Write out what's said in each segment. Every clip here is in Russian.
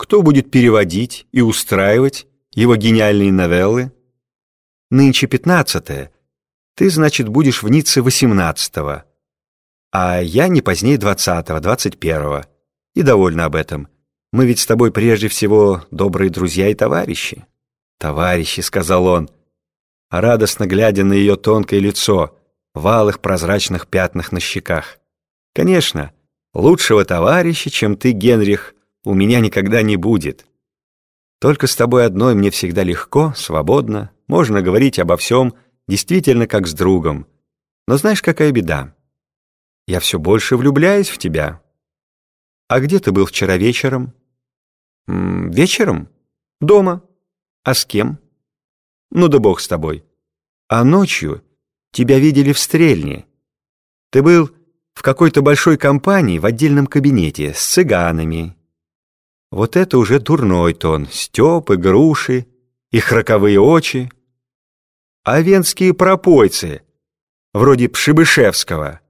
Кто будет переводить и устраивать его гениальные новеллы? Нынче пятнадцатое. Ты, значит, будешь в Ницце восемнадцатого. А я не позднее двадцатого, двадцать первого. И довольна об этом. Мы ведь с тобой прежде всего добрые друзья и товарищи. «Товарищи», — сказал он, радостно глядя на ее тонкое лицо, в алых прозрачных пятнах на щеках. «Конечно, лучшего товарища, чем ты, Генрих, у меня никогда не будет. Только с тобой одной мне всегда легко, свободно, можно говорить обо всем, действительно как с другом. Но знаешь, какая беда? Я все больше влюбляюсь в тебя. А где ты был вчера вечером? М -м, вечером? Дома. А с кем? Ну да бог с тобой. А ночью тебя видели в стрельне. Ты был в какой-то большой компании в отдельном кабинете с цыганами. Вот это уже дурной тон, стёпы, груши, их роковые очи. А венские пропойцы, вроде Пшибышевского,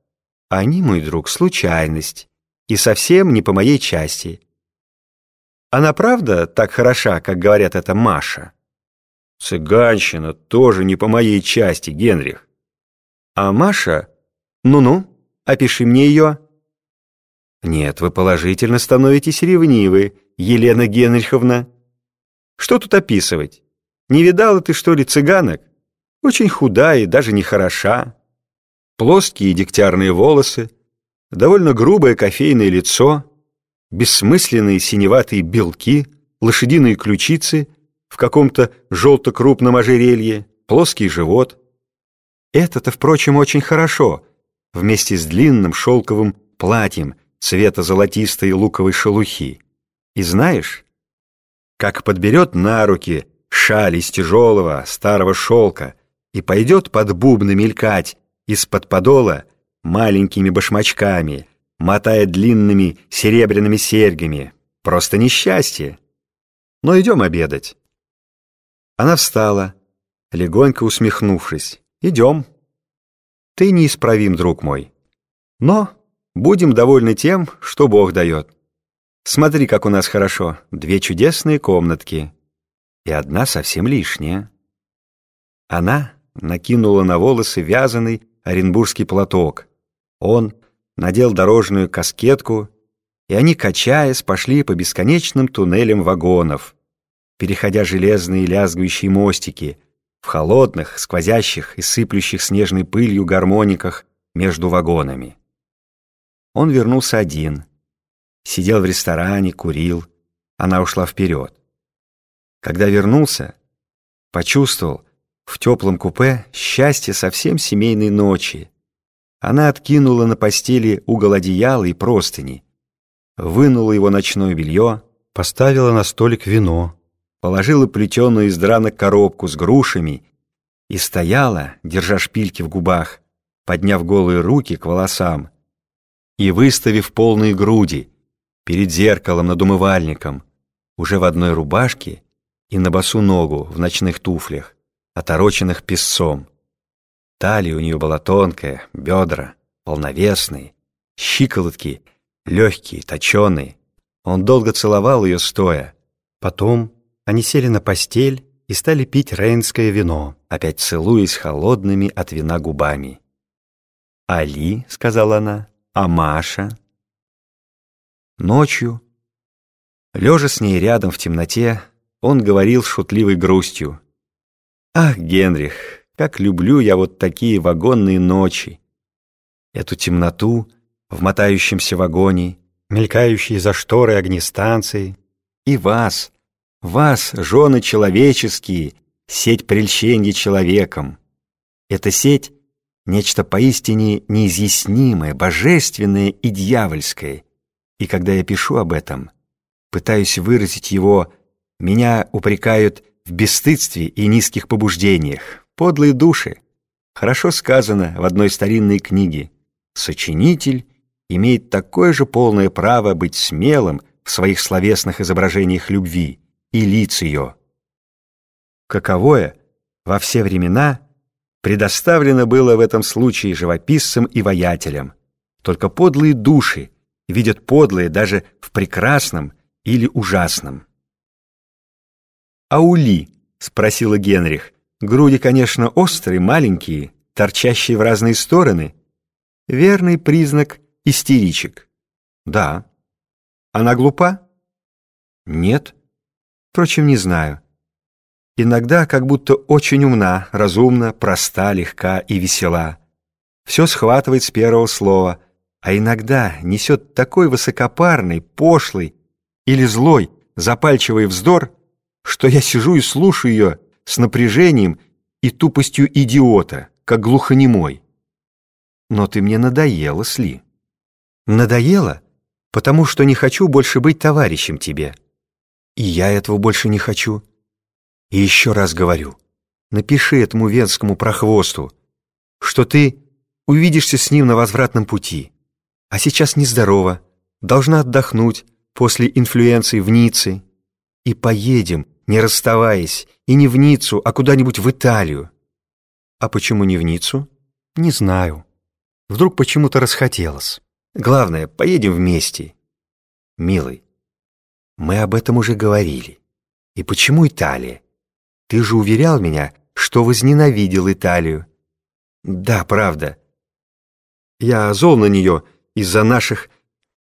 они, мой друг, случайность и совсем не по моей части. Она правда так хороша, как говорят это Маша? Цыганщина тоже не по моей части, Генрих. А Маша? Ну-ну, опиши мне ее. Нет, вы положительно становитесь ревнивы, Елена Генриховна. Что тут описывать? Не видала ты, что ли, цыганок? Очень худая и даже не хороша. Плоские дегтярные волосы, довольно грубое кофейное лицо — бессмысленные синеватые белки, лошадиные ключицы в каком-то желто-крупном ожерелье, плоский живот. Это-то, впрочем, очень хорошо, вместе с длинным шелковым платьем цвета золотистой луковой шелухи. И знаешь, как подберет на руки шаль из тяжелого старого шелка и пойдет под бубны мелькать из-под подола маленькими башмачками, мотая длинными серебряными серьгами. Просто несчастье. Но идем обедать. Она встала, легонько усмехнувшись. Идем. Ты неисправим, друг мой. Но будем довольны тем, что Бог дает. Смотри, как у нас хорошо. Две чудесные комнатки. И одна совсем лишняя. Она накинула на волосы вязаный оренбургский платок. Он надел дорожную каскетку, и они, качаясь, пошли по бесконечным туннелям вагонов, переходя железные лязгающие мостики в холодных, сквозящих и сыплющих снежной пылью гармониках между вагонами. Он вернулся один, сидел в ресторане, курил, она ушла вперед. Когда вернулся, почувствовал в теплом купе счастье совсем семейной ночи, она откинула на постели угол одеяла и простыни, вынула его ночное белье, поставила на столик вино, положила плетеную из дранок коробку с грушами и стояла, держа шпильки в губах, подняв голые руки к волосам и выставив полные груди перед зеркалом над умывальником, уже в одной рубашке и на босу ногу в ночных туфлях, отороченных песцом. Талия у нее была тонкая, бедра полновесные, щиколотки легкие, точеные. Он долго целовал ее стоя. Потом они сели на постель и стали пить рейнское вино, опять целуясь холодными от вина губами. «Али», — сказала она, — «а Маша?» Ночью, лежа с ней рядом в темноте, он говорил шутливой грустью. «Ах, Генрих, как люблю я вот такие вагонные ночи. Эту темноту в мотающемся вагоне, мелькающие за шторы огни станции. И вас, вас, жены человеческие, сеть прельщения человеком. Эта сеть — нечто поистине неизъяснимое, божественное и дьявольское. И когда я пишу об этом, пытаюсь выразить его, меня упрекают в бесстыдстве и низких побуждениях. Подлые души. Хорошо сказано в одной старинной книге. Сочинитель имеет такое же полное право быть смелым в своих словесных изображениях любви и лиц ее. Каковое во все времена предоставлено было в этом случае живописцам и воятелям. Только подлые души видят подлые даже в прекрасном или ужасном. «Аули?» — спросила Генрих. «Груди, конечно, острые, маленькие, торчащие в разные стороны. Верный признак истеричек». «Да». «Она глупа?» «Нет. Впрочем, не знаю. Иногда как будто очень умна, разумна, проста, легка и весела. Все схватывает с первого слова, а иногда несет такой высокопарный, пошлый или злой, запальчивый вздор, что я сижу и слушаю ее с напряжением и тупостью идиота, как глухонемой. Но ты мне надоела, Сли. Надоела, потому что не хочу больше быть товарищем тебе. И я этого больше не хочу. И еще раз говорю, напиши этому венскому прохвосту, что ты увидишься с ним на возвратном пути, а сейчас нездорова, должна отдохнуть после инфлюенции в Ницце, и поедем, не расставаясь, и не в Ниццу, а куда-нибудь в Италию. А почему не в Ниццу? Не знаю. Вдруг почему-то расхотелось. Главное, поедем вместе. Милый, мы об этом уже говорили. И почему Италия? Ты же уверял меня, что возненавидел Италию. Да, правда. Я зол на нее из-за наших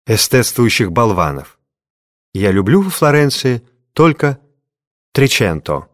эстетствующих болванов. Я люблю во Флоренции только Триченто.